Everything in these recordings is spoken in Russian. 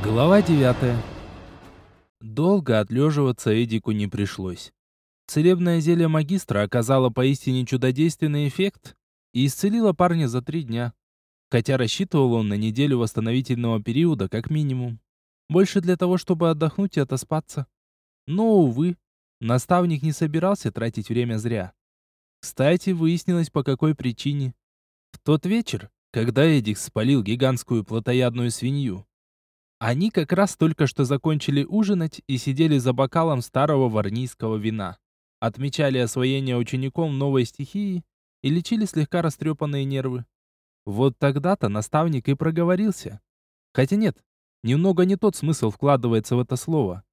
Глава 9. Долго отлеживаться Эдику не пришлось. Целебное зелье магистра оказало поистине чудодейственный эффект и исцелило парня за три дня. Хотя рассчитывал он на неделю восстановительного периода как минимум. Больше для того, чтобы отдохнуть и отоспаться. Но, увы, наставник не собирался тратить время зря. Кстати, выяснилось, по какой причине. В тот вечер, когда Эдик спалил гигантскую плотоядную свинью, они как раз только что закончили ужинать и сидели за бокалом старого варнийского вина. Отмечали освоение учеником новой стихии и лечили слегка растрепанные нервы. Вот тогда-то наставник и проговорился. Хотя нет, немного не тот смысл вкладывается в это слово.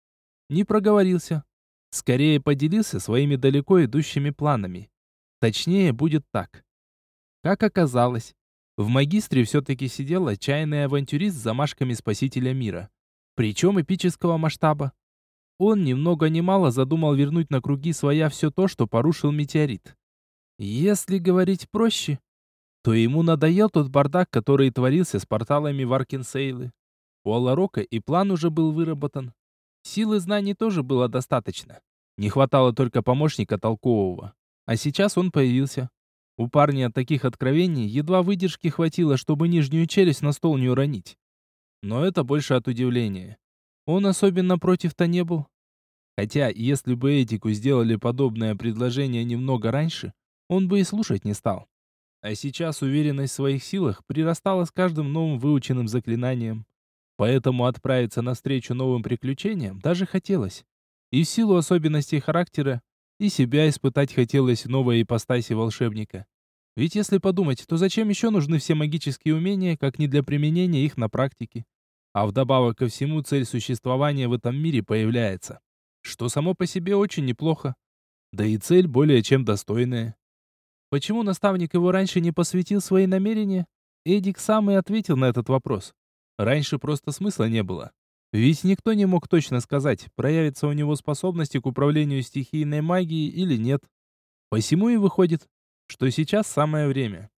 Не проговорился. Скорее поделился своими далеко идущими планами. Точнее, будет так. Как оказалось, в магистре все-таки сидел отчаянный авантюрист с замашками спасителя мира. Причем эпического масштаба. Он ни много мало задумал вернуть на круги своя все то, что порушил метеорит. Если говорить проще, то ему надоел тот бардак, который творился с порталами в Аркинсейлы. У Аларока и план уже был выработан. Силы знаний тоже было достаточно. Не хватало только помощника толкового. А сейчас он появился. У парня от таких откровений едва выдержки хватило, чтобы нижнюю челюсть на стол не уронить. Но это больше от удивления. Он особенно против-то не был. Хотя, если бы Этику сделали подобное предложение немного раньше, он бы и слушать не стал. А сейчас уверенность в своих силах прирастала с каждым новым выученным заклинанием. Поэтому отправиться навстречу новым приключениям даже хотелось. И в силу особенностей характера, и себя испытать хотелось новой ипостаси волшебника. Ведь если подумать, то зачем еще нужны все магические умения, как не для применения их на практике? А вдобавок ко всему цель существования в этом мире появляется. Что само по себе очень неплохо. Да и цель более чем достойная. Почему наставник его раньше не посвятил свои намерения? Эдик сам и ответил на этот вопрос. Раньше просто смысла не было. Ведь никто не мог точно сказать, проявится у него способности к управлению стихийной магией или нет. Посему и выходит, что сейчас самое время.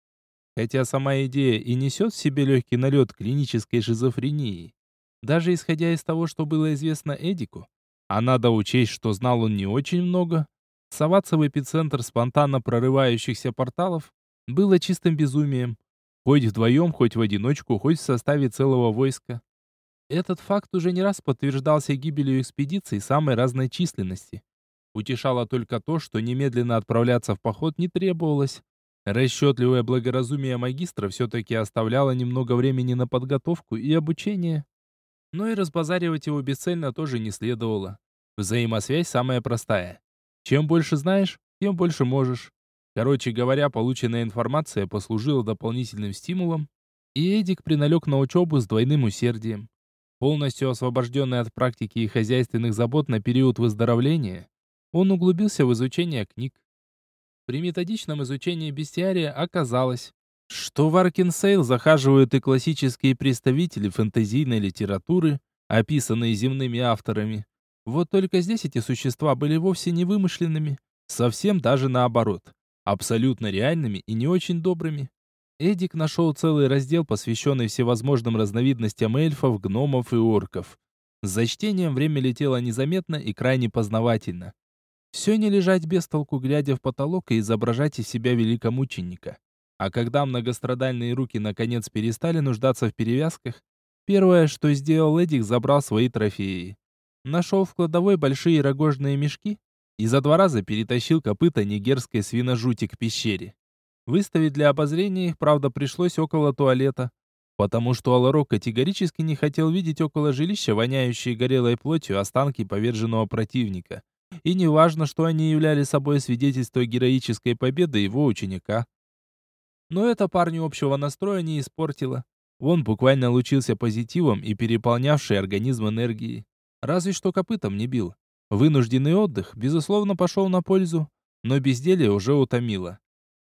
Хотя сама идея и несет в себе легкий налет клинической шизофрении. Даже исходя из того, что было известно Эдику, а надо учесть, что знал он не очень много, соваться в эпицентр спонтанно прорывающихся порталов было чистым безумием. Хоть вдвоем, хоть в одиночку, хоть в составе целого войска. Этот факт уже не раз подтверждался гибелью экспедиций самой разной численности. Утешало только то, что немедленно отправляться в поход не требовалось. Расчетливое благоразумие магистра все-таки оставляло немного времени на подготовку и обучение. Но и разбазаривать его бесцельно тоже не следовало. Взаимосвязь самая простая. Чем больше знаешь, тем больше можешь. Короче говоря, полученная информация послужила дополнительным стимулом, и Эдик приналег на учебу с двойным усердием. Полностью освобожденный от практики и хозяйственных забот на период выздоровления, он углубился в изучение книг. При методичном изучении бестиария оказалось, что в Аркинсейл захаживают и классические представители фэнтезийной литературы, описанные земными авторами. Вот только здесь эти существа были вовсе не вымышленными, совсем даже наоборот, абсолютно реальными и не очень добрыми. Эдик нашел целый раздел, посвященный всевозможным разновидностям эльфов, гномов и орков. За чтением время летело незаметно и крайне познавательно. Все не лежать без толку, глядя в потолок и изображать из себя великомученика. А когда многострадальные руки наконец перестали нуждаться в перевязках, первое, что сделал Эдик, забрал свои трофеи. Нашел в кладовой большие рогожные мешки и за два раза перетащил копыта нигерской свиножути к пещере. Выставить для обозрения их, правда, пришлось около туалета, потому что Аларок категорически не хотел видеть около жилища воняющие горелой плотью останки поверженного противника. И не важно, что они являли собой свидетельство героической победы его ученика. Но это парню общего настроя не испортило. Он буквально лучился позитивом и переполнявший организм энергией. Разве что копытом не бил. Вынужденный отдых, безусловно, пошел на пользу, но безделье уже утомило.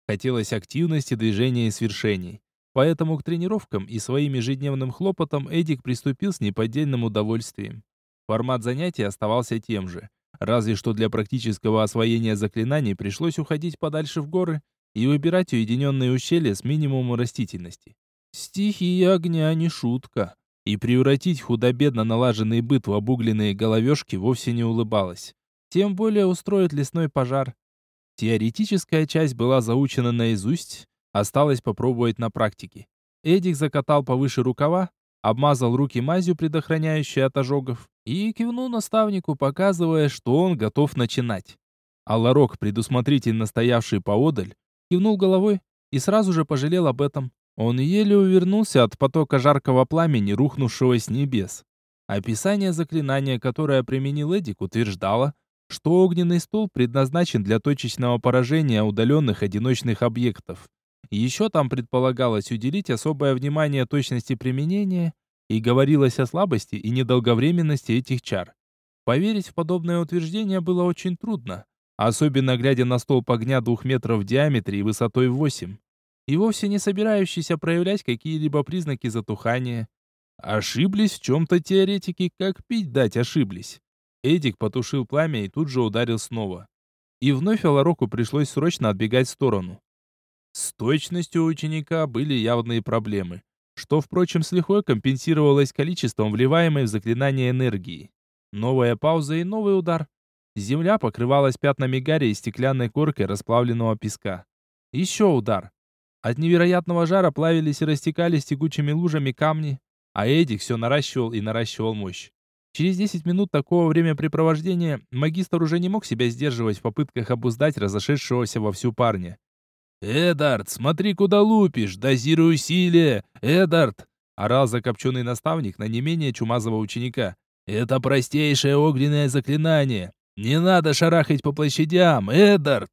Хотелось активности, движения и свершений. Поэтому к тренировкам и своим ежедневным хлопотам Эдик приступил с неподдельным удовольствием. Формат занятий оставался тем же. Разве что для практического освоения заклинаний пришлось уходить подальше в горы и выбирать уединенные ущелья с минимумом растительности. Стихия огня не шутка. и превратить худо-бедно налаженный быт в обугленные головешки вовсе не улыбалась. Тем более устроить лесной пожар. Теоретическая часть была заучена наизусть, осталось попробовать на практике. Эдик закатал повыше рукава, обмазал руки мазью, предохраняющей от ожогов, и кивнул наставнику, показывая, что он готов начинать. А Ларок, предусмотрительно стоявший поодаль, кивнул головой и сразу же пожалел об этом. Он еле увернулся от потока жаркого пламени, рухнувшего с небес. Описание заклинания, которое применил Эдик, утверждало, что огненный стол предназначен для точечного поражения удаленных одиночных объектов. Еще там предполагалось уделить особое внимание точности применения и говорилось о слабости и недолговременности этих чар. Поверить в подобное утверждение было очень трудно, особенно глядя на столб огня двух метров в диаметре и высотой восемь и вовсе не собирающийся проявлять какие-либо признаки затухания. Ошиблись в чем-то теоретики, как пить дать ошиблись. Эдик потушил пламя и тут же ударил снова. И вновь Алароку пришлось срочно отбегать в сторону. С точностью ученика были явные проблемы, что, впрочем, с лихвой компенсировалось количеством вливаемой в заклинание энергии. Новая пауза и новый удар. Земля покрывалась пятнами гари и стеклянной коркой расплавленного песка. Еще удар. От невероятного жара плавились и растекались тягучими лужами камни, а Эдик все наращивал и наращивал мощь. Через 10 минут такого времяпрепровождения магистр уже не мог себя сдерживать в попытках обуздать разошедшегося во всю парня. «Эдард, смотри, куда лупишь! Дозируй усилия! Эдард!» орал закопченный наставник на не менее чумазого ученика. «Это простейшее огненное заклинание! Не надо шарахать по площадям, Эдард!»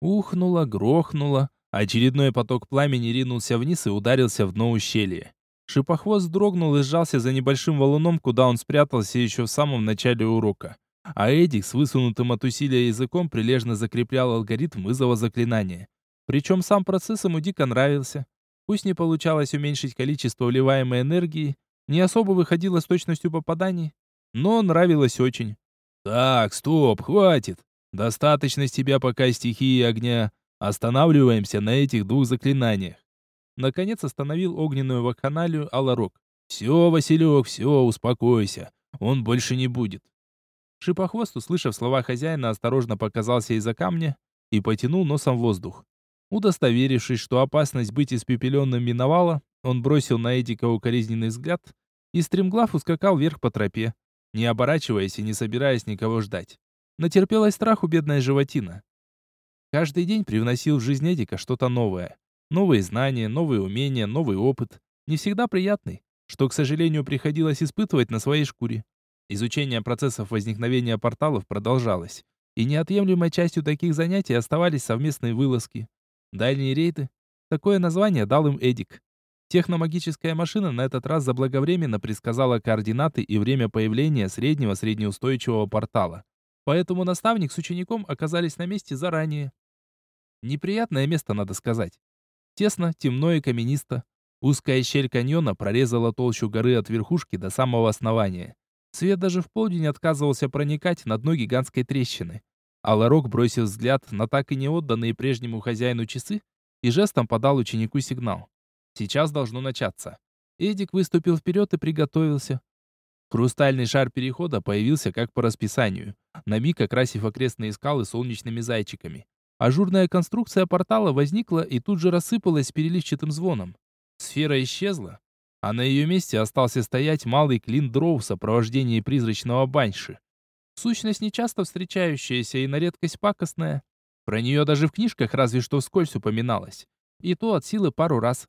Ухнуло, грохнуло, Очередной поток пламени ринулся вниз и ударился в дно ущелья. Шипохвост дрогнул и сжался за небольшим валуном, куда он спрятался еще в самом начале урока. А Эдик с высунутым от усилия языком прилежно закреплял алгоритм вызова заклинания. Причем сам процесс ему дико нравился. Пусть не получалось уменьшить количество вливаемой энергии, не особо выходило с точностью попаданий, но нравилось очень. «Так, стоп, хватит. Достаточно с тебя пока стихии огня. Останавливаемся на этих двух заклинаниях. Наконец остановил огненную вакханалию Аларок. «Все, Василек, все, успокойся. Он больше не будет». Шипохвост, услышав слова хозяина, осторожно показался из-за камня и потянул носом воздух. Удостоверившись, что опасность быть испепеленным миновала, он бросил на Эдика укоризненный взгляд и стремглав ускакал вверх по тропе, не оборачиваясь и не собираясь никого ждать. Натерпелась страху бедная животина. Каждый день привносил в жизнь Эдика что-то новое. Новые знания, новые умения, новый опыт. Не всегда приятный, что, к сожалению, приходилось испытывать на своей шкуре. Изучение процессов возникновения порталов продолжалось, и неотъемлемой частью таких занятий оставались совместные вылазки. Дальние рейды. Такое название дал им Эдик. Техномагическая машина на этот раз заблаговременно предсказала координаты и время появления среднего среднеустойчивого портала. Поэтому наставник с учеником оказались на месте заранее. Неприятное место, надо сказать. Тесно, темно и каменисто. Узкая щель каньона прорезала толщу горы от верхушки до самого основания. Свет даже в полдень отказывался проникать на дно гигантской трещины. Аларок бросил взгляд на так и не отданные прежнему хозяину часы и жестом подал ученику сигнал. Сейчас должно начаться. Эдик выступил вперед и приготовился. Хрустальный шар перехода появился как по расписанию, на миг окрасив окрестные скалы солнечными зайчиками. Ажурная конструкция портала возникла и тут же рассыпалась переливчатым звоном. Сфера исчезла, а на ее месте остался стоять малый клин дров в сопровождении призрачного баньши. Сущность нечасто встречающаяся и на редкость пакостная. Про нее даже в книжках разве что вскользь упоминалось. И то от силы пару раз.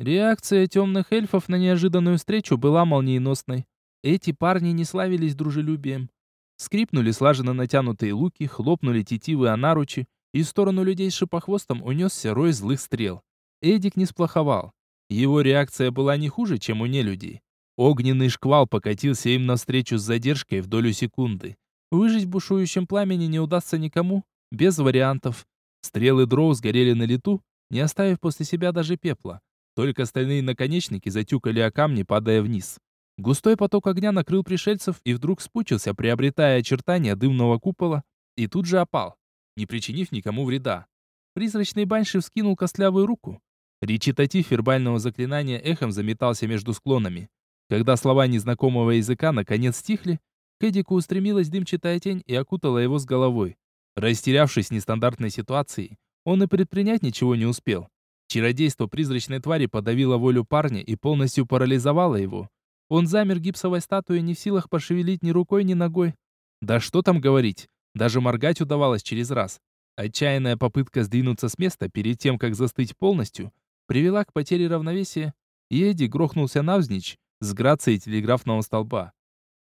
Реакция темных эльфов на неожиданную встречу была молниеносной. Эти парни не славились дружелюбием. Скрипнули слаженно натянутые луки, хлопнули тетивы о наручи, и в сторону людей с шипохвостом унесся рой злых стрел. Эдик не сплоховал. Его реакция была не хуже, чем у нелюдей. Огненный шквал покатился им навстречу с задержкой в долю секунды. Выжить в бушующем пламени не удастся никому, без вариантов. Стрелы дроу сгорели на лету, не оставив после себя даже пепла. Только стальные наконечники затюкали о камни, падая вниз. Густой поток огня накрыл пришельцев и вдруг спучился, приобретая очертания дымного купола, и тут же опал, не причинив никому вреда. Призрачный банши вскинул костлявую руку. Речитатив вербального заклинания эхом заметался между склонами. Когда слова незнакомого языка наконец стихли, к Эдику устремилась дымчатая тень и окутала его с головой. Растерявшись в нестандартной ситуации, он и предпринять ничего не успел. Чародейство призрачной твари подавило волю парня и полностью парализовало его. Он замер гипсовой статуей, не в силах пошевелить ни рукой, ни ногой. Да что там говорить, даже моргать удавалось через раз. Отчаянная попытка сдвинуться с места перед тем, как застыть полностью, привела к потере равновесия, и Эдди грохнулся навзничь с грацией телеграфного столба.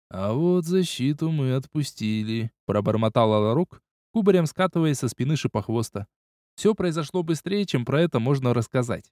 «А вот защиту мы отпустили», — пробормотал Аларук, кубарем скатываясь со спины шипохвоста. Все произошло быстрее, чем про это можно рассказать.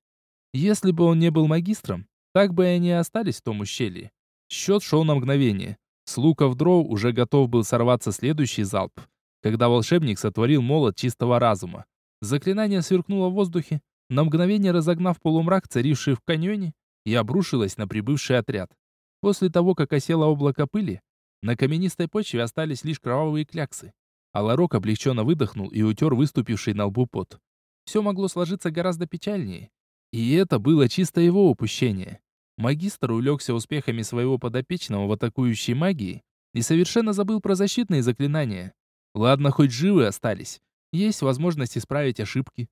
Если бы он не был магистром, так бы и они остались в том ущелье. Счет шел на мгновение. С луков дроу уже готов был сорваться следующий залп, когда волшебник сотворил молот чистого разума. Заклинание сверкнуло в воздухе, на мгновение разогнав полумрак, царивший в каньоне, и обрушилось на прибывший отряд. После того, как осело облако пыли, на каменистой почве остались лишь кровавые кляксы. А Ларок облегченно выдохнул и утер выступивший на лбу пот. Все могло сложиться гораздо печальнее. И это было чисто его упущение. Магистр улегся успехами своего подопечного в атакующей магии и совершенно забыл про защитные заклинания. Ладно, хоть живы остались. Есть возможность исправить ошибки.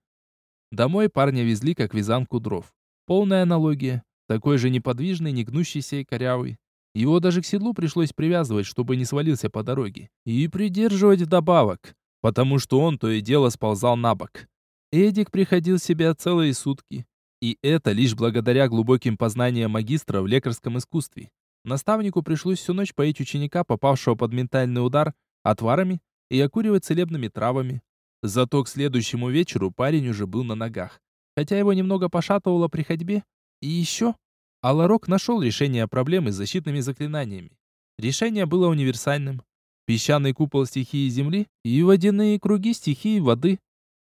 Домой парня везли как вязанку дров. Полная аналогия. Такой же неподвижный, не гнущийся и корявый. Его даже к седлу пришлось привязывать, чтобы не свалился по дороге. И придерживать вдобавок, потому что он то и дело сползал на бок. Эдик приходил в себя целые сутки. И это лишь благодаря глубоким познаниям магистра в лекарском искусстве. Наставнику пришлось всю ночь поить ученика, попавшего под ментальный удар, отварами и окуривать целебными травами. Зато к следующему вечеру парень уже был на ногах. Хотя его немного пошатывало при ходьбе. И еще Аларок нашел решение проблемы с защитными заклинаниями. Решение было универсальным. Песчаный купол стихии земли и водяные круги стихии воды.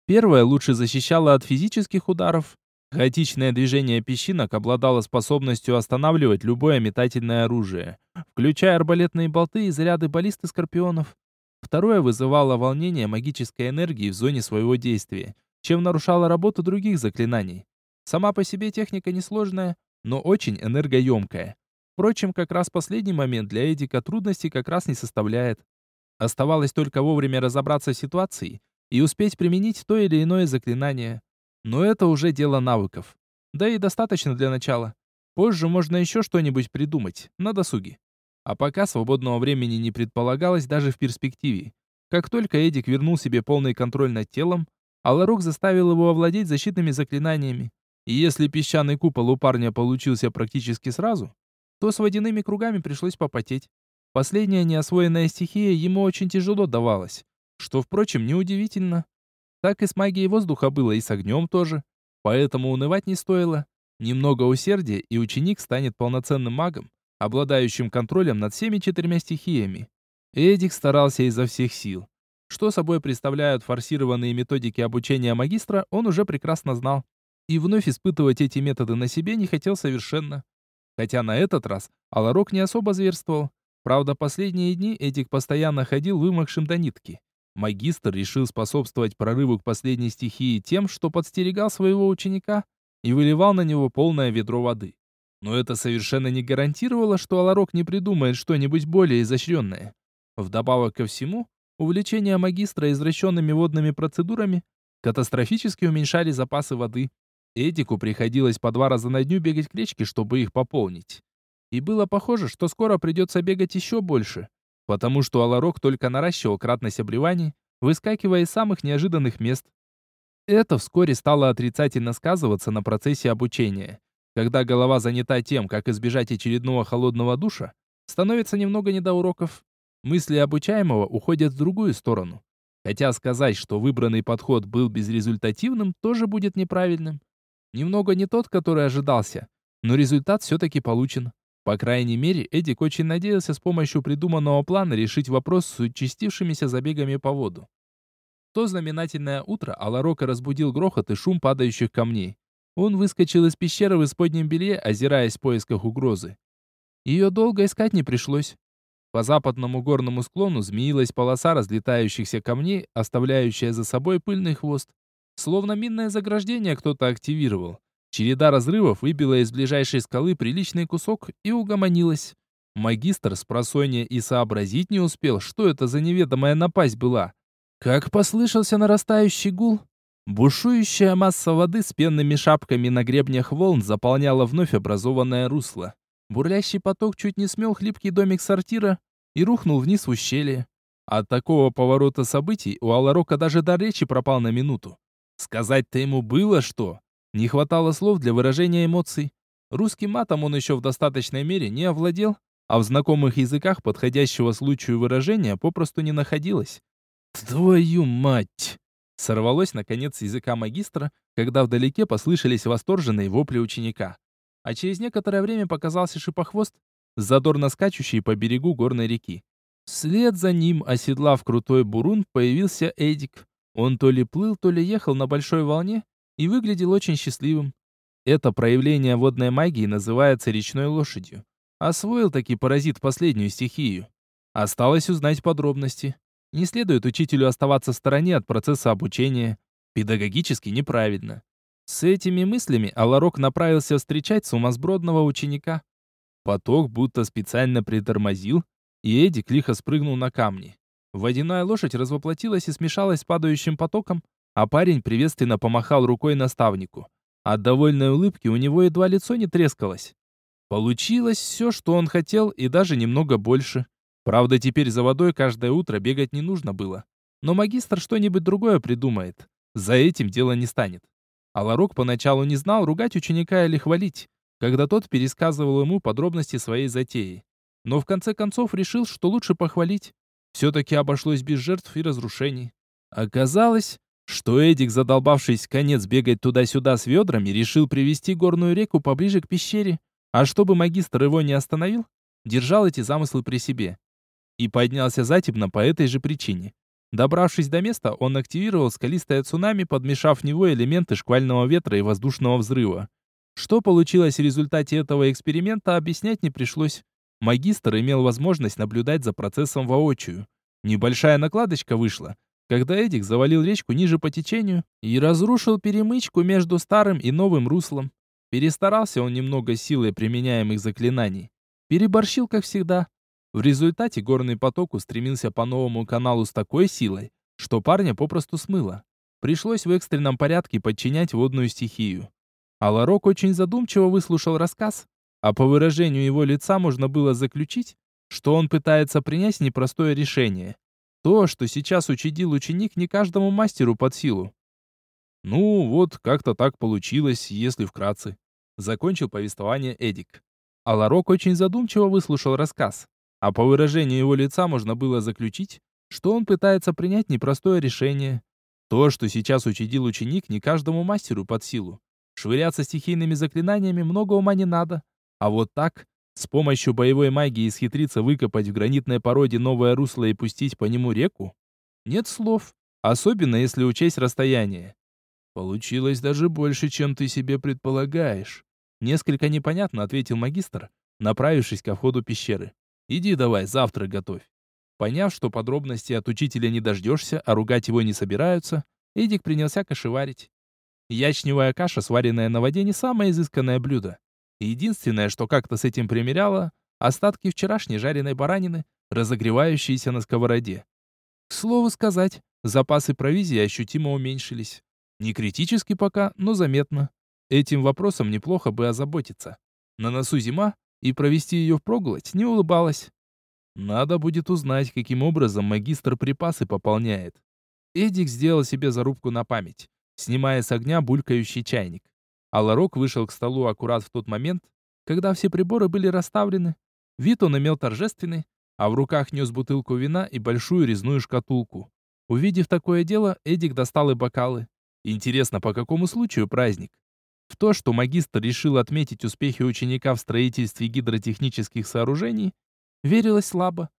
Первое лучше защищало от физических ударов. Хаотичное движение песчинок обладало способностью останавливать любое метательное оружие, включая арбалетные болты и заряды баллисты скорпионов. Второе вызывало волнение магической энергии в зоне своего действия, чем нарушало работу других заклинаний. Сама по себе техника несложная, но очень энергоемкая. Впрочем, как раз последний момент для Эдика трудностей как раз не составляет. Оставалось только вовремя разобраться в ситуации и успеть применить то или иное заклинание. Но это уже дело навыков. Да и достаточно для начала. Позже можно еще что-нибудь придумать, на досуге. А пока свободного времени не предполагалось даже в перспективе. Как только Эдик вернул себе полный контроль над телом, Аларук заставил его овладеть защитными заклинаниями. И если песчаный купол у парня получился практически сразу, то с водяными кругами пришлось попотеть. Последняя неосвоенная стихия ему очень тяжело давалась, что, впрочем, неудивительно. Так и с магией воздуха было, и с огнем тоже. Поэтому унывать не стоило. Немного усердия, и ученик станет полноценным магом, обладающим контролем над всеми четырьмя стихиями. Эдик старался изо всех сил. Что собой представляют форсированные методики обучения магистра, он уже прекрасно знал и вновь испытывать эти методы на себе не хотел совершенно. Хотя на этот раз Аларок не особо зверствовал. Правда, последние дни Эдик постоянно ходил вымокшим до нитки. Магистр решил способствовать прорыву к последней стихии тем, что подстерегал своего ученика и выливал на него полное ведро воды. Но это совершенно не гарантировало, что Аларок не придумает что-нибудь более изощренное. Вдобавок ко всему, увлечение магистра извращенными водными процедурами катастрофически уменьшали запасы воды, Эдику приходилось по два раза на дню бегать к речке, чтобы их пополнить. И было похоже, что скоро придется бегать еще больше, потому что Аларок только наращивал кратность обливаний, выскакивая из самых неожиданных мест. Это вскоре стало отрицательно сказываться на процессе обучения. Когда голова занята тем, как избежать очередного холодного душа, становится немного не до уроков. Мысли обучаемого уходят в другую сторону. Хотя сказать, что выбранный подход был безрезультативным, тоже будет неправильным. Немного не тот, который ожидался, но результат все-таки получен. По крайней мере, Эдик очень надеялся с помощью придуманного плана решить вопрос с участившимися забегами по воду. то знаменательное утро Аларока разбудил грохот и шум падающих камней. Он выскочил из пещеры в исподнем белье, озираясь в поисках угрозы. Ее долго искать не пришлось. По западному горному склону змеилась полоса разлетающихся камней, оставляющая за собой пыльный хвост. Словно минное заграждение кто-то активировал. Череда разрывов выбила из ближайшей скалы приличный кусок и угомонилась. Магистр с просонья и сообразить не успел, что это за неведомая напасть была. Как послышался нарастающий гул, бушующая масса воды с пенными шапками на гребнях волн заполняла вновь образованное русло. Бурлящий поток чуть не смел хлипкий домик сортира и рухнул вниз в ущелье. От такого поворота событий у Аларока даже до речи пропал на минуту. Сказать-то ему было что. Не хватало слов для выражения эмоций. Русским матом он еще в достаточной мере не овладел, а в знакомых языках подходящего случаю выражения попросту не находилось. «Твою мать!» Сорвалось, наконец, языка магистра, когда вдалеке послышались восторженные вопли ученика. А через некоторое время показался шипохвост, задорно скачущий по берегу горной реки. Вслед за ним, оседлав крутой бурун, появился Эдик. Он то ли плыл, то ли ехал на большой волне и выглядел очень счастливым. Это проявление водной магии называется речной лошадью. Освоил таки паразит последнюю стихию. Осталось узнать подробности. Не следует учителю оставаться в стороне от процесса обучения. Педагогически неправильно. С этими мыслями Аларок направился встречать сумасбродного ученика. Поток будто специально притормозил, и Эдик лихо спрыгнул на камни. Водяная лошадь развоплотилась и смешалась с падающим потоком, а парень приветственно помахал рукой наставнику. От довольной улыбки у него едва лицо не трескалось. Получилось все, что он хотел, и даже немного больше. Правда, теперь за водой каждое утро бегать не нужно было. Но магистр что-нибудь другое придумает. За этим дело не станет. А Ларок поначалу не знал, ругать ученика или хвалить, когда тот пересказывал ему подробности своей затеи но в конце концов решил, что лучше похвалить. Все-таки обошлось без жертв и разрушений. Оказалось, что Эдик, задолбавшись конец бегать туда-сюда с ведрами, решил привести горную реку поближе к пещере, а чтобы магистр его не остановил, держал эти замыслы при себе. И поднялся затемно по этой же причине. Добравшись до места, он активировал скалистое цунами, подмешав в него элементы шквального ветра и воздушного взрыва. Что получилось в результате этого эксперимента, объяснять не пришлось. Магистр имел возможность наблюдать за процессом воочию. Небольшая накладочка вышла, когда Эдик завалил речку ниже по течению и разрушил перемычку между старым и новым руслом. Перестарался он немного силой применяемых заклинаний. Переборщил, как всегда. В результате горный поток устремился по новому каналу с такой силой, что парня попросту смыло. Пришлось в экстренном порядке подчинять водную стихию. Аларок очень задумчиво выслушал рассказ, а по выражению его лица можно было заключить, что он пытается принять непростое решение. То, что сейчас учудил ученик, не каждому мастеру под силу. Ну, вот как-то так получилось, если вкратце. Закончил повествование Эдик. А Ларок очень задумчиво выслушал рассказ. А по выражению его лица можно было заключить, что он пытается принять непростое решение. То, что сейчас учудил ученик, не каждому мастеру под силу. Швыряться стихийными заклинаниями много ума не надо. А вот так, с помощью боевой магии исхитриться выкопать в гранитной породе новое русло и пустить по нему реку? Нет слов, особенно если учесть расстояние. Получилось даже больше, чем ты себе предполагаешь. Несколько непонятно ответил магистр, направившись ко входу пещеры. Иди давай, завтра готовь. Поняв, что подробностей от учителя не дождешься, а ругать его не собираются, Эдик принялся кашеварить. Ячневая каша, сваренная на воде, не самое изысканное блюдо. Единственное, что как-то с этим примеряло, остатки вчерашней жареной баранины, разогревающиеся на сковороде. К слову сказать, запасы провизии ощутимо уменьшились. Не критически пока, но заметно. Этим вопросом неплохо бы озаботиться. На носу зима, и провести ее впроголодь не улыбалась. Надо будет узнать, каким образом магистр припасы пополняет. Эдик сделал себе зарубку на память, снимая с огня булькающий чайник. А Ларок вышел к столу аккурат в тот момент, когда все приборы были расставлены. Вид он имел торжественный, а в руках нес бутылку вина и большую резную шкатулку. Увидев такое дело, Эдик достал и бокалы. Интересно, по какому случаю праздник? В то, что магистр решил отметить успехи ученика в строительстве гидротехнических сооружений, верилось слабо.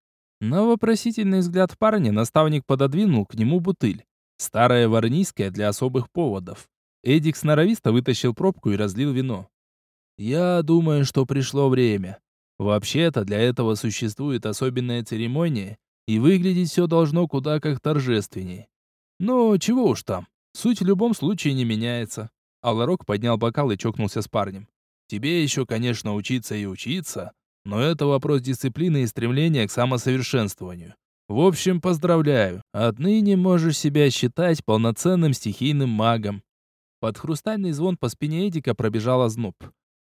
На вопросительный взгляд парня наставник пододвинул к нему бутыль. Старая варнийская для особых поводов. Эдик сноровисто вытащил пробку и разлил вино. «Я думаю, что пришло время. Вообще-то для этого существует особенная церемония, и выглядеть все должно куда как торжественнее. Но чего уж там, суть в любом случае не меняется. Аларок поднял бокал и чокнулся с парнем. «Тебе еще, конечно, учиться и учиться, но это вопрос дисциплины и стремления к самосовершенствованию. В общем, поздравляю. Отныне можешь себя считать полноценным стихийным магом. Под хрустальный звон по спине Эдика пробежал озноб.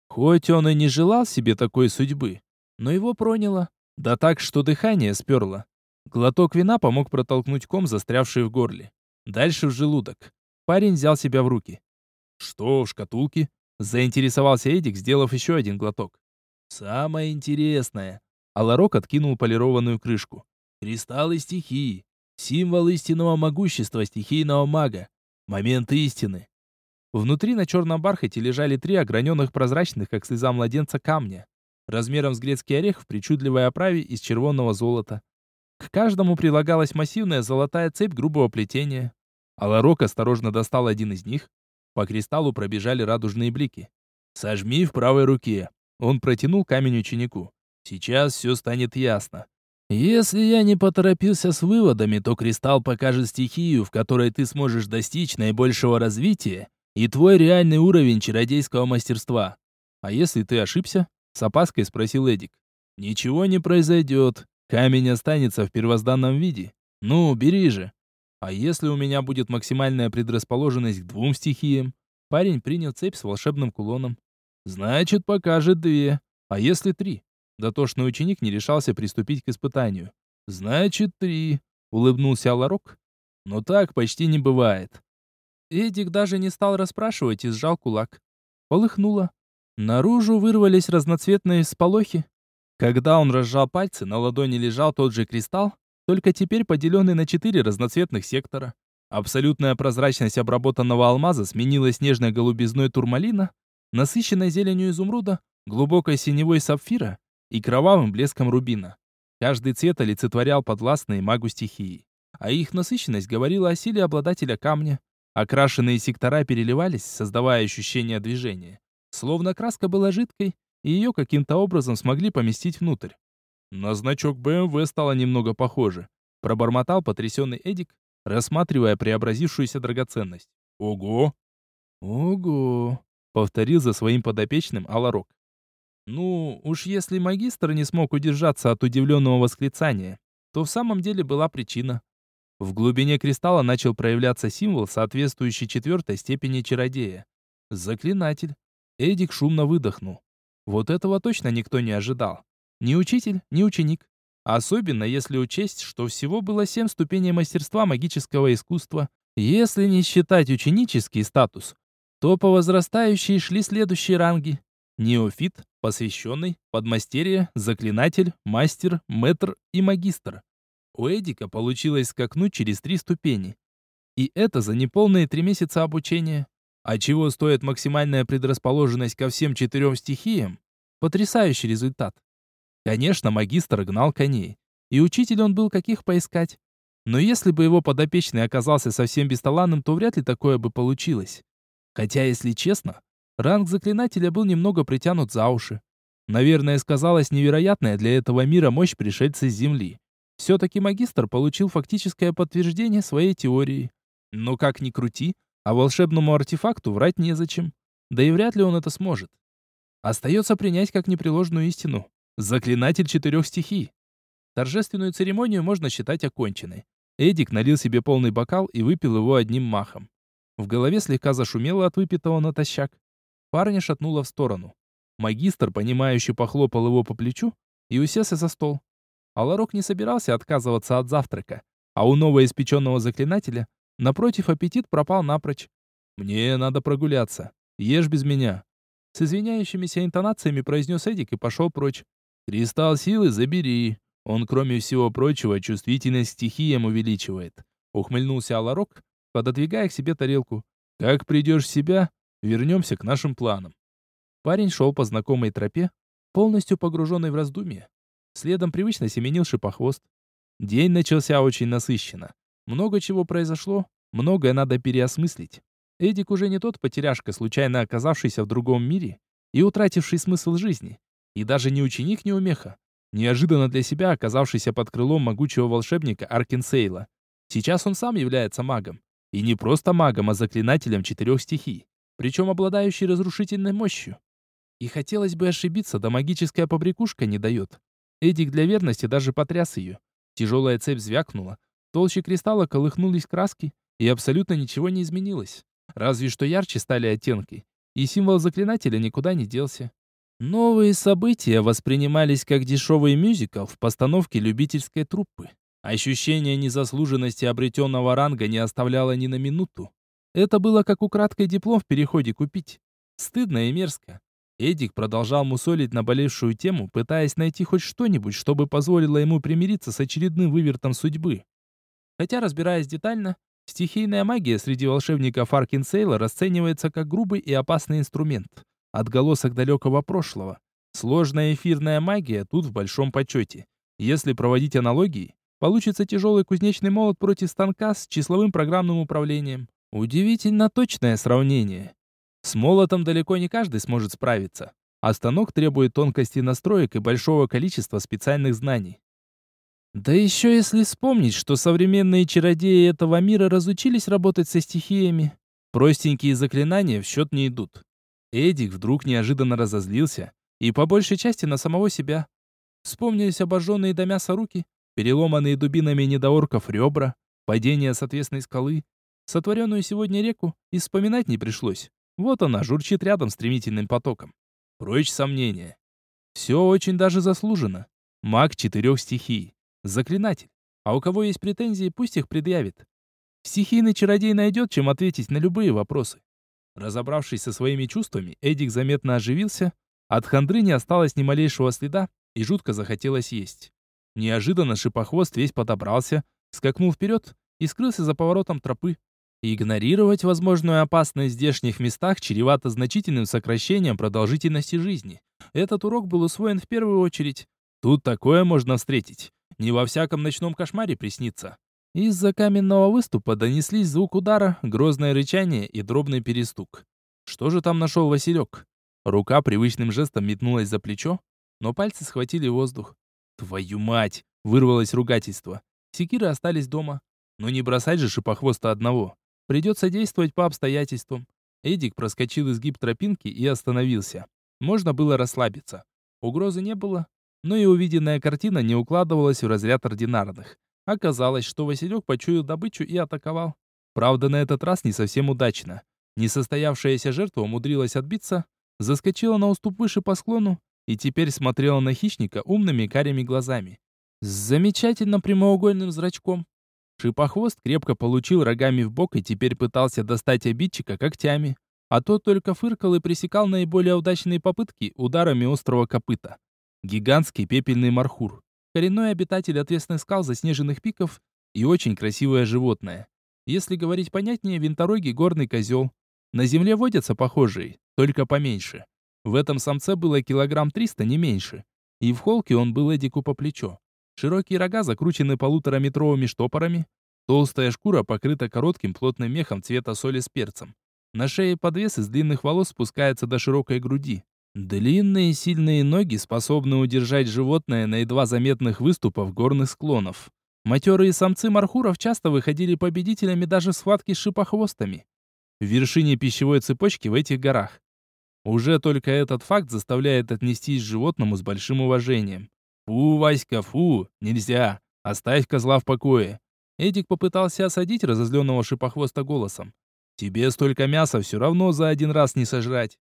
Хоть он и не желал себе такой судьбы, но его проняло. Да так, что дыхание сперло. Глоток вина помог протолкнуть ком, застрявший в горле. Дальше в желудок. Парень взял себя в руки. «Что в шкатулке?» Заинтересовался Эдик, сделав еще один глоток. «Самое интересное». Аларок откинул полированную крышку. Кристаллы стихии. Символ истинного могущества стихийного мага. Момент истины. Внутри на черном бархате лежали три ограненных прозрачных, как слеза младенца, камня. Размером с грецкий орех в причудливой оправе из червонного золота. К каждому прилагалась массивная золотая цепь грубого плетения. Аларок осторожно достал один из них. По кристаллу пробежали радужные блики. «Сожми в правой руке». Он протянул камень ученику. «Сейчас все станет ясно. Если я не поторопился с выводами, то кристалл покажет стихию, в которой ты сможешь достичь наибольшего развития и твой реальный уровень чародейского мастерства. А если ты ошибся? С опаской спросил Эдик. Ничего не произойдет. Камень останется в первозданном виде. Ну, бери же. А если у меня будет максимальная предрасположенность к двум стихиям? Парень принял цепь с волшебным кулоном. Значит, покажет две. А если три? Дотошный ученик не решался приступить к испытанию. «Значит, три», — улыбнулся Аларок. «Но так почти не бывает». Эдик даже не стал расспрашивать и сжал кулак. Полыхнуло. Наружу вырвались разноцветные сполохи. Когда он разжал пальцы, на ладони лежал тот же кристалл, только теперь поделенный на четыре разноцветных сектора. Абсолютная прозрачность обработанного алмаза сменилась нежной голубизной турмалина, насыщенной зеленью изумруда, глубокой синевой сапфира и кровавым блеском рубина. Каждый цвет олицетворял подвластные магу стихии. А их насыщенность говорила о силе обладателя камня. Окрашенные сектора переливались, создавая ощущение движения. Словно краска была жидкой, и ее каким-то образом смогли поместить внутрь. На значок БМВ стало немного похоже. Пробормотал потрясенный Эдик, рассматривая преобразившуюся драгоценность. «Ого!» «Ого!» — повторил за своим подопечным Аларок. Ну, уж если магистр не смог удержаться от удивленного восклицания, то в самом деле была причина. В глубине кристалла начал проявляться символ, соответствующий четвертой степени чародея. Заклинатель. Эдик шумно выдохнул. Вот этого точно никто не ожидал. Ни учитель, ни ученик. Особенно если учесть, что всего было семь ступеней мастерства магического искусства. Если не считать ученический статус, то по возрастающей шли следующие ранги. Неофит, посвященный, подмастерье, заклинатель, мастер, мэтр и магистр. У Эдика получилось скакнуть через три ступени. И это за неполные три месяца обучения. А чего стоит максимальная предрасположенность ко всем четырем стихиям? Потрясающий результат. Конечно, магистр гнал коней. И учитель он был каких поискать. Но если бы его подопечный оказался совсем бесталанным, то вряд ли такое бы получилось. Хотя, если честно, Ранг заклинателя был немного притянут за уши. Наверное, сказалась невероятная для этого мира мощь пришельца с Земли. Все-таки магистр получил фактическое подтверждение своей теории. Но как ни крути, а волшебному артефакту врать незачем. Да и вряд ли он это сможет. Остается принять как непреложную истину. Заклинатель четырех стихий. Торжественную церемонию можно считать оконченной. Эдик налил себе полный бокал и выпил его одним махом. В голове слегка зашумело от выпитого натощак. Парня шатнуло в сторону. Магистр, понимающе похлопал его по плечу и уселся за стол. Аларок не собирался отказываться от завтрака, а у новоиспеченного заклинателя, напротив, аппетит пропал напрочь. «Мне надо прогуляться. Ешь без меня». С извиняющимися интонациями произнес Эдик и пошел прочь. «Кристалл силы забери. Он, кроме всего прочего, чувствительность стихиям увеличивает». Ухмыльнулся Аларок, пододвигая к себе тарелку. «Как придешь в себя, Вернемся к нашим планам. Парень шел по знакомой тропе, полностью погруженный в раздумья. Следом привычно семенил шипохвост. День начался очень насыщенно. Много чего произошло, многое надо переосмыслить. Эдик уже не тот потеряшка, случайно оказавшийся в другом мире и утративший смысл жизни. И даже не ученик неумеха, неожиданно для себя оказавшийся под крылом могучего волшебника Аркенсейла. Сейчас он сам является магом. И не просто магом, а заклинателем четырех стихий. причем обладающий разрушительной мощью. И хотелось бы ошибиться, да магическая побрякушка не дает. Эдик для верности даже потряс ее. Тяжелая цепь звякнула, толще кристалла колыхнулись краски, и абсолютно ничего не изменилось. Разве что ярче стали оттенки, и символ заклинателя никуда не делся. Новые события воспринимались как дешевый мюзикл в постановке любительской труппы. Ощущение незаслуженности обретенного ранга не оставляло ни на минуту. Это было как украдкой диплом в переходе купить. Стыдно и мерзко. Эдик продолжал мусолить наболевшую тему, пытаясь найти хоть что-нибудь, чтобы позволило ему примириться с очередным вывертом судьбы. Хотя, разбираясь детально, стихийная магия среди волшебников Аркинсейла расценивается как грубый и опасный инструмент, отголосок далекого прошлого. Сложная эфирная магия тут в большом почете. Если проводить аналогии, получится тяжелый кузнечный молот против станка с числовым программным управлением. Удивительно точное сравнение. С молотом далеко не каждый сможет справиться, а станок требует тонкости настроек и большого количества специальных знаний. Да еще если вспомнить, что современные чародеи этого мира разучились работать со стихиями, простенькие заклинания в счет не идут. Эдик вдруг неожиданно разозлился, и по большей части на самого себя. Вспомнились обожженные до мяса руки, переломанные дубинами недоорков ребра, падение с отвесной скалы, сотворенную сегодня реку, и вспоминать не пришлось. Вот она, журчит рядом стремительным потоком. Прочь сомнения. Все очень даже заслужено. Маг четырех стихий. Заклинатель. А у кого есть претензии, пусть их предъявит. Стихийный чародей найдет, чем ответить на любые вопросы. Разобравшись со своими чувствами, Эдик заметно оживился. От хандры не осталось ни малейшего следа, и жутко захотелось есть. Неожиданно шипохвост весь подобрался, скакнул вперед и скрылся за поворотом тропы. Игнорировать возможную опасность в здешних местах чревато значительным сокращением продолжительности жизни. Этот урок был усвоен в первую очередь. Тут такое можно встретить. Не во всяком ночном кошмаре приснится. Из-за каменного выступа донеслись звук удара, грозное рычание и дробный перестук. Что же там нашел Василек? Рука привычным жестом метнулась за плечо, но пальцы схватили воздух. «Твою мать!» — вырвалось ругательство. Секиры остались дома. Но не бросать же шипохвоста одного. Придется действовать по обстоятельствам. Эдик проскочил изгиб тропинки и остановился. Можно было расслабиться. Угрозы не было, но и увиденная картина не укладывалась в разряд ординарных. Оказалось, что Василек почуял добычу и атаковал. Правда, на этот раз не совсем удачно. Несостоявшаяся жертва умудрилась отбиться, заскочила на уступ выше по склону и теперь смотрела на хищника умными карими глазами. С замечательно прямоугольным зрачком. Шипохвост крепко получил рогами в бок и теперь пытался достать обидчика когтями, а тот только фыркал и пресекал наиболее удачные попытки ударами острого копыта. Гигантский пепельный мархур, коренной обитатель отвесных скал заснеженных пиков и очень красивое животное. Если говорить понятнее, винторогий горный козел. На земле водятся похожие, только поменьше. В этом самце было килограмм триста, не меньше. И в холке он был Эдику по плечо. Широкие рога закручены полутораметровыми штопорами. Толстая шкура покрыта коротким плотным мехом цвета соли с перцем. На шее подвес из длинных волос спускается до широкой груди. Длинные сильные ноги способны удержать животное на едва заметных выступах горных склонов. Матерые самцы мархуров часто выходили победителями даже в схватке с шипохвостами. В вершине пищевой цепочки в этих горах. Уже только этот факт заставляет отнестись к животному с большим уважением. «Фу, Васька, фу! Нельзя! Оставь козла в покое!» Эдик попытался осадить разозленного шипохвоста голосом. «Тебе столько мяса все равно за один раз не сожрать!»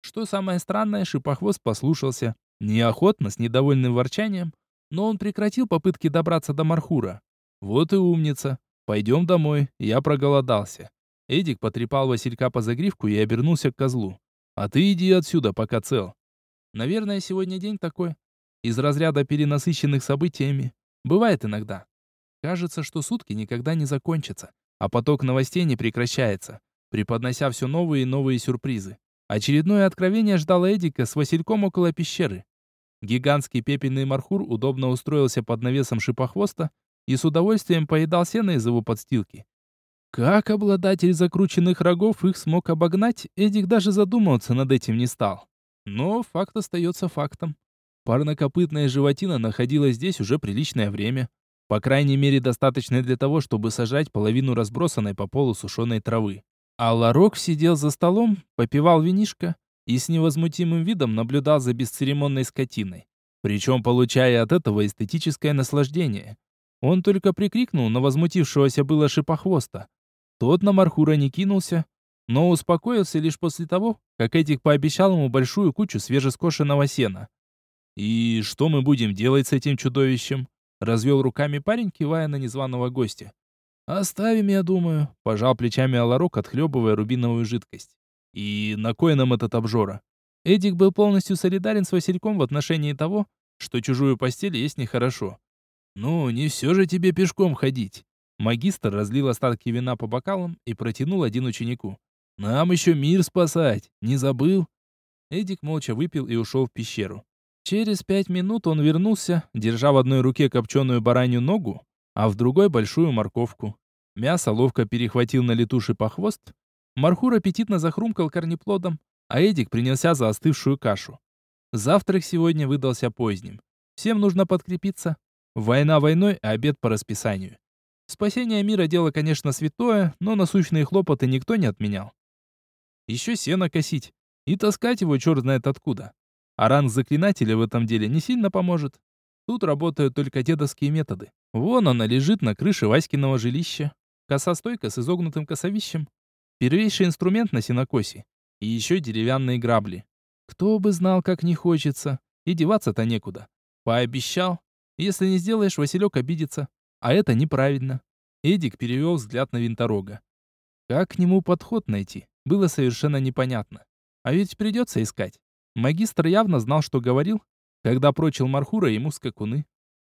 Что самое странное, шипохвост послушался. Неохотно, с недовольным ворчанием, но он прекратил попытки добраться до Мархура. «Вот и умница! Пойдем домой, я проголодался!» Эдик потрепал Василька по загривку и обернулся к козлу. «А ты иди отсюда, пока цел!» «Наверное, сегодня день такой из разряда перенасыщенных событиями. Бывает иногда. Кажется, что сутки никогда не закончатся, а поток новостей не прекращается, преподнося все новые и новые сюрпризы. Очередное откровение ждало Эдика с Васильком около пещеры. Гигантский пепельный мархур удобно устроился под навесом шипохвоста и с удовольствием поедал сено из его подстилки. Как обладатель закрученных рогов их смог обогнать, Эдик даже задумываться над этим не стал. Но факт остается фактом. Парнокопытная животина находилась здесь уже приличное время. По крайней мере, достаточно для того, чтобы сажать половину разбросанной по полу сушеной травы. А Ларок сидел за столом, попивал винишко и с невозмутимым видом наблюдал за бесцеремонной скотиной. Причем получая от этого эстетическое наслаждение. Он только прикрикнул на возмутившегося было шипохвоста. Тот на Мархура не кинулся, но успокоился лишь после того, как Эдик пообещал ему большую кучу свежескошенного сена. «И что мы будем делать с этим чудовищем?» Развел руками парень, кивая на незваного гостя. «Оставим, я думаю», — пожал плечами Аларок, отхлебывая рубиновую жидкость. «И на кой нам этот обжора?» Эдик был полностью солидарен с Васильком в отношении того, что чужую постель есть нехорошо. «Ну, не все же тебе пешком ходить». Магистр разлил остатки вина по бокалам и протянул один ученику. «Нам еще мир спасать, не забыл?» Эдик молча выпил и ушел в пещеру. Через пять минут он вернулся, держа в одной руке копченую баранью ногу, а в другой большую морковку. Мясо ловко перехватил на лету шипохвост. Мархур аппетитно захрумкал корнеплодом, а Эдик принялся за остывшую кашу. Завтрак сегодня выдался поздним. Всем нужно подкрепиться. Война войной, а обед по расписанию. Спасение мира дело, конечно, святое, но насущные хлопоты никто не отменял. Еще сено косить и таскать его черт знает откуда. А ранг заклинателя в этом деле не сильно поможет. Тут работают только дедовские методы. Вон она лежит на крыше Васькиного жилища. Косостойка с изогнутым косовищем. Первейший инструмент на сенокосе. И еще деревянные грабли. Кто бы знал, как не хочется. И деваться-то некуда. Пообещал. Если не сделаешь, Василек обидится. А это неправильно. Эдик перевел взгляд на винторога. Как к нему подход найти, было совершенно непонятно. А ведь придется искать. Магистр явно знал, что говорил, когда прочил Мархура ему скакуны.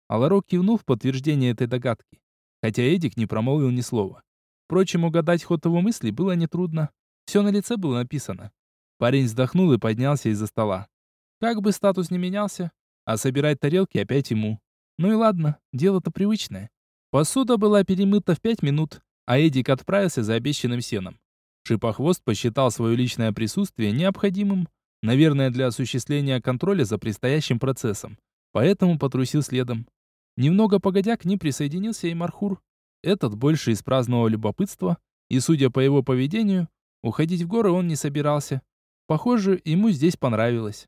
Аларок кивнул в подтверждение этой догадки, хотя Эдик не промолвил ни слова. Впрочем, угадать ход его мысли было нетрудно. Все на лице было написано. Парень вздохнул и поднялся из-за стола. Как бы статус не менялся, а собирать тарелки опять ему. Ну и ладно, дело-то привычное. Посуда была перемыта в пять минут, а Эдик отправился за обещанным сеном. Шипохвост посчитал свое личное присутствие необходимым, Наверное, для осуществления контроля за предстоящим процессом. Поэтому потрусил следом. Немного погодя, к ним присоединился и Мархур. Этот больше из праздного любопытства, и, судя по его поведению, уходить в горы он не собирался. Похоже, ему здесь понравилось.